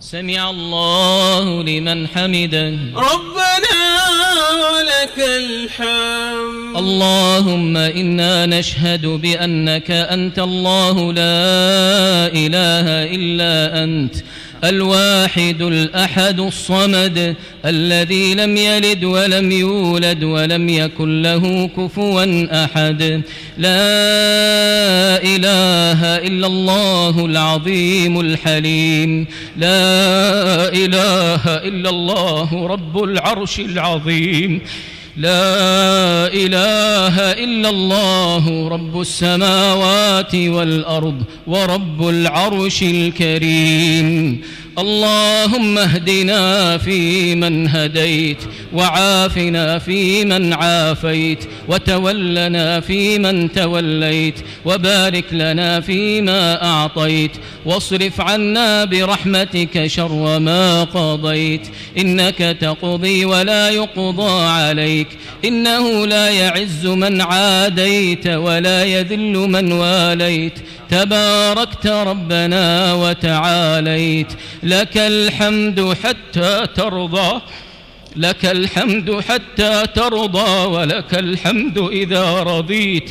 سمع الله لمن حمده. ربنا ولك الحمد. اللهم إنا نشهد بأنك أنت الله لا إله إلا أنت الواحد الأحد الصمد الذي لم يلد ولم يولد ولم يكن له كفوا أحد. لا إله إلا الله العظيم الحليم. لا إله إلا الله رب العرش العظيم. لا إله إلا الله رب السماوات والأرض ورب العرش الكريم. اللهم اهدنا فيمن هديت وعافنا فيمن عافيت وتولنا فيمن توليت وبارك لنا فيما أعطيت واصرف عنا برحمتك شر ما قضيت. إنك تقضي ولا يقضى عليك إنه لا يعز من عاديت ولا يذل من واليت. تباركت ربنا وتعاليت. لك الحمد حتى ترضى لك الحمد حتى ترضى ولك الحمد إذا رضيت.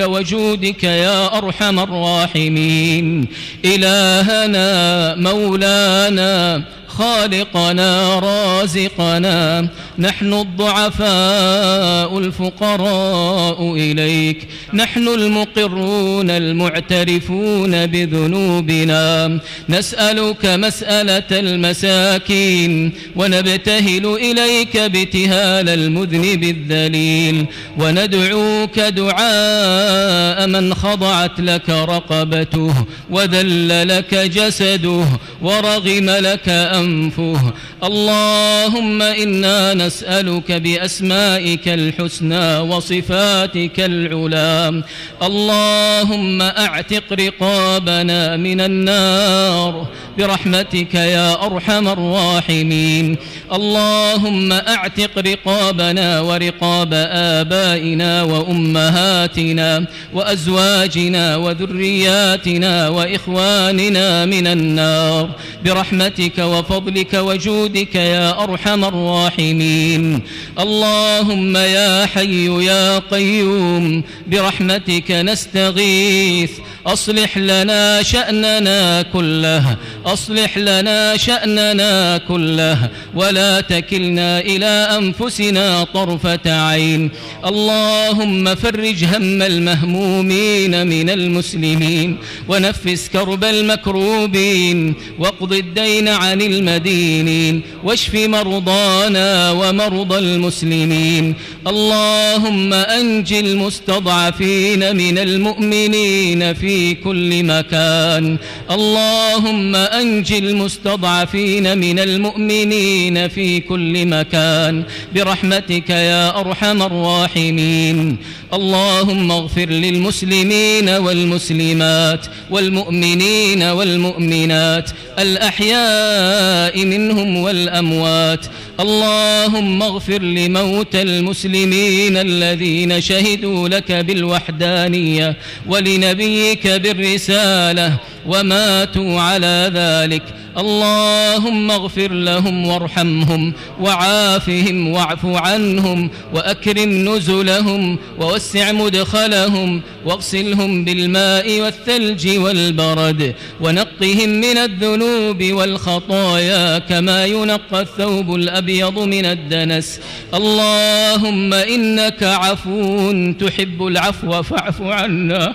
وجودك يا أرحم الراحمين. إلهنا مولانا خالقنا رازقنا. نحن الضعفاء الفقراء إليك. نحن المقرون المعترفون بذنوبنا. نسألك مسألة المساكين ونبتهل إليك ابتهال المذنب الذليل. وندعوك دعاء من خضعت لك رقبته وذل لك جسده ورغم لك أنفه. اللهم إنا نسألك بأسمائك الحسنى وصفاتك العلى. اللهم أعتق رقابنا من النار. برحمتك يا أرحم الراحمين. اللهم أعتق رقابنا ورقاب آبائنا وأمهاتنا وأزواجنا وذرياتنا وإخواننا من النار. برحمتك وفضلك وجودك يا أرحم الراحمين. اللهم يا حي يا قيوم برحمتك نستغيث. أصلح لنا شأننا كله أصلح لنا شأننا كله. ولا تكلنا إلى أنفسنا طرفة عين. اللهم فرج هم المهمومين من المسلمين. ونفس كرب المكروبين. واقض الدين عن المدينين واشف مرضانا ومرضى المسلمين اللهم أنج المستضعفين من المؤمنين في كل مكان اللهم أنج المستضعفين من المؤمنين في كل مكان برحمتك يا أرحم الراحمين اللهم اغفر للمسلمين والمسلمات والمؤمنين والمؤمنات الأحياء منهم والأموات. اللهم اغفر لموتى المسلمين الذين شهدوا لك بالوحدانية ولنبيك بالرسالة وماتوا على ذلك. اللهم اغفر لهم وارحمهم وعافهم واعف عنهم وأكرم نزلهم ووسع مدخلهم واغسلهم بالماء والثلج والبرد ونقهم من الذنوب والخطايا كما ينقى الثوب الأبيض من الدنس اللهم إنك عفو تحب العفو فاعف عنا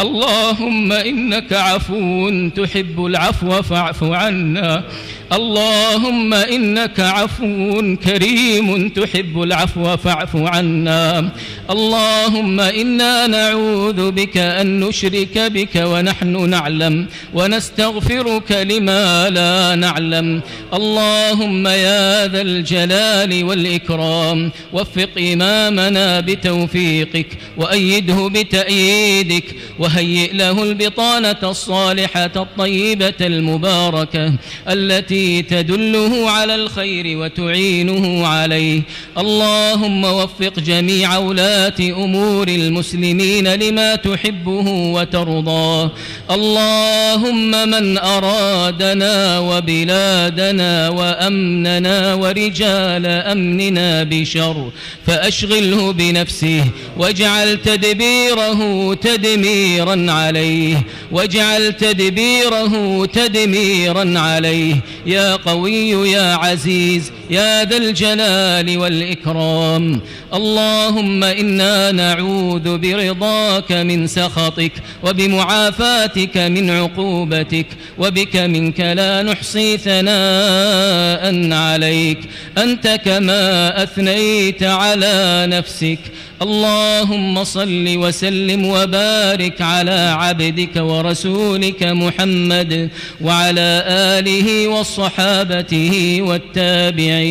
اللهم إنك عفو تحب العفو فاعف عنا اللهم إنك عفو كريم تحب العفو فاعف عنا. اللهم إنا نعوذ بك أن نشرك بك ونحن نعلم ونستغفرك لما لا نعلم. اللهم يا ذا الجلال والإكرام وفق إمامنا بتوفيقك وأيده بتأييدك وهيئ له البطانة الصالحة الطيبة المباركة تدله على الخير وتعينه عليه. اللهم وفق جميع ولاة أمور المسلمين لما تحبه وترضاه اللهم من أرادنا وبلادنا وأمننا ورجال أمننا بشر فأشغله بنفسه واجعل تدبيره تدميرا عليه. واجعل تدبيره تدميرا عليه. يا قوي يا عزيز يا ذا الجلال والإكرام. اللهم إنا نعوذ برضاك من سخطك وبمعافاتك من عقوبتك وبك منك لا نحصي ثناء عليك. أنت كما أثنيت على نفسك. اللهم صل وسلم وبارك على عبدك ورسولك محمد وعلى آله وصحابته والتابعين.